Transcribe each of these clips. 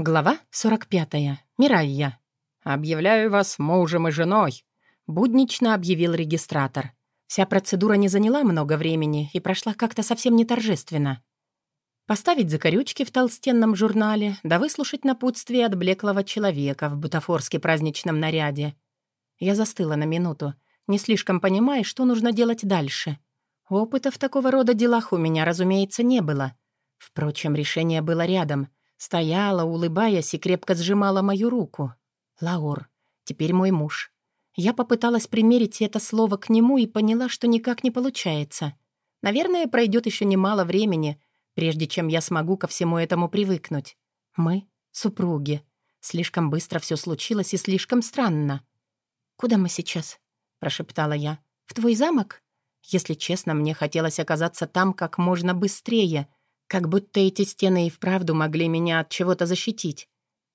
Глава 45. Мирайя. «Объявляю вас мужем и женой», — буднично объявил регистратор. Вся процедура не заняла много времени и прошла как-то совсем не торжественно. Поставить закорючки в толстенном журнале, да выслушать напутствие от блеклого человека в бутафорске праздничном наряде. Я застыла на минуту, не слишком понимая, что нужно делать дальше. Опыта в такого рода делах у меня, разумеется, не было. Впрочем, решение было рядом — Стояла, улыбаясь, и крепко сжимала мою руку. Лаур, теперь мой муж. Я попыталась примерить это слово к нему и поняла, что никак не получается. Наверное, пройдет еще немало времени, прежде чем я смогу ко всему этому привыкнуть. Мы — супруги. Слишком быстро все случилось и слишком странно. «Куда мы сейчас?» — прошептала я. «В твой замок?» Если честно, мне хотелось оказаться там как можно быстрее — как будто эти стены и вправду могли меня от чего-то защитить.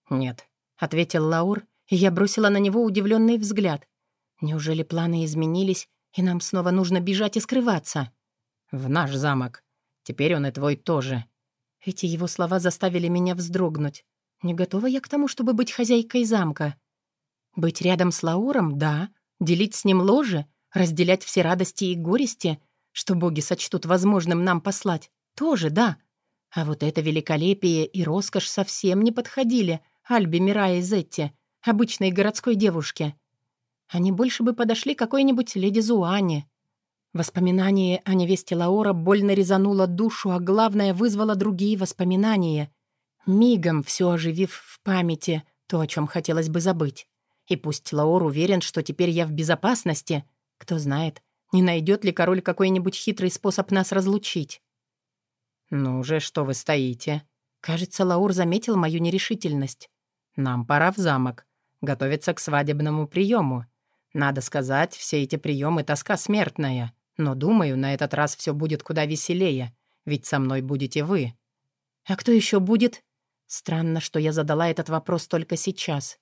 «Нет», — ответил Лаур, и я бросила на него удивленный взгляд. «Неужели планы изменились, и нам снова нужно бежать и скрываться?» «В наш замок. Теперь он и твой тоже». Эти его слова заставили меня вздрогнуть. Не готова я к тому, чтобы быть хозяйкой замка. Быть рядом с Лауром — да. Делить с ним ложе, разделять все радости и горести, что боги сочтут возможным нам послать — тоже да. А вот это великолепие и роскошь совсем не подходили Альбе Мирае Зетти, обычной городской девушке. Они больше бы подошли какой-нибудь леди Зуане. Воспоминание о невесте Лаора больно резануло душу, а главное, вызвало другие воспоминания, мигом все оживив в памяти то, о чем хотелось бы забыть. И пусть Лаор уверен, что теперь я в безопасности, кто знает, не найдет ли король какой-нибудь хитрый способ нас разлучить. «Ну же, что вы стоите?» Кажется, Лаур заметил мою нерешительность. «Нам пора в замок. Готовиться к свадебному приему. Надо сказать, все эти приемы тоска смертная. Но, думаю, на этот раз все будет куда веселее, ведь со мной будете вы». «А кто еще будет?» Странно, что я задала этот вопрос только сейчас.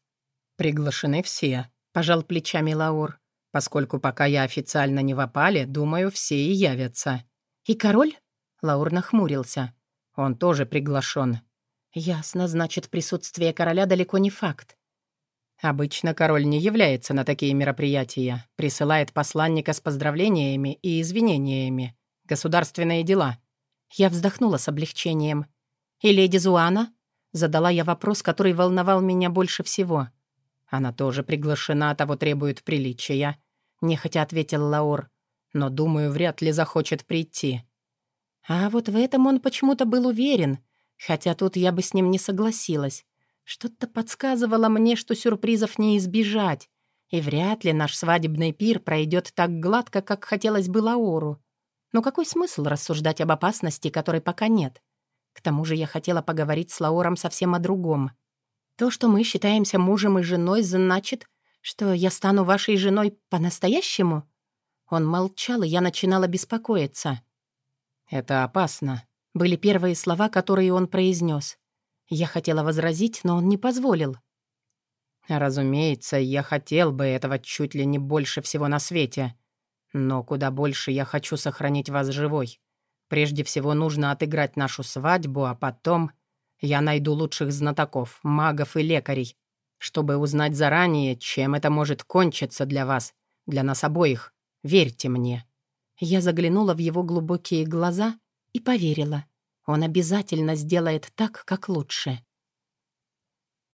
«Приглашены все», — пожал плечами Лаур. «Поскольку пока я официально не в опале, думаю, все и явятся». «И король?» Лаур нахмурился. «Он тоже приглашен». «Ясно, значит, присутствие короля далеко не факт». Обычно король не является на такие мероприятия, присылает посланника с поздравлениями и извинениями. Государственные дела. Я вздохнула с облегчением. «И леди Зуана?» Задала я вопрос, который волновал меня больше всего. «Она тоже приглашена, того требует приличия», — нехотя ответил Лаур. «Но, думаю, вряд ли захочет прийти. А вот в этом он почему-то был уверен, хотя тут я бы с ним не согласилась. Что-то подсказывало мне, что сюрпризов не избежать, и вряд ли наш свадебный пир пройдет так гладко, как хотелось бы Лаору. Но какой смысл рассуждать об опасности, которой пока нет? К тому же я хотела поговорить с Лаором совсем о другом. То, что мы считаемся мужем и женой, значит, что я стану вашей женой по-настоящему? Он молчал, и я начинала беспокоиться. «Это опасно», — были первые слова, которые он произнес. Я хотела возразить, но он не позволил. «Разумеется, я хотел бы этого чуть ли не больше всего на свете. Но куда больше я хочу сохранить вас живой. Прежде всего нужно отыграть нашу свадьбу, а потом я найду лучших знатоков, магов и лекарей, чтобы узнать заранее, чем это может кончиться для вас, для нас обоих. Верьте мне». Я заглянула в его глубокие глаза и поверила. Он обязательно сделает так, как лучше.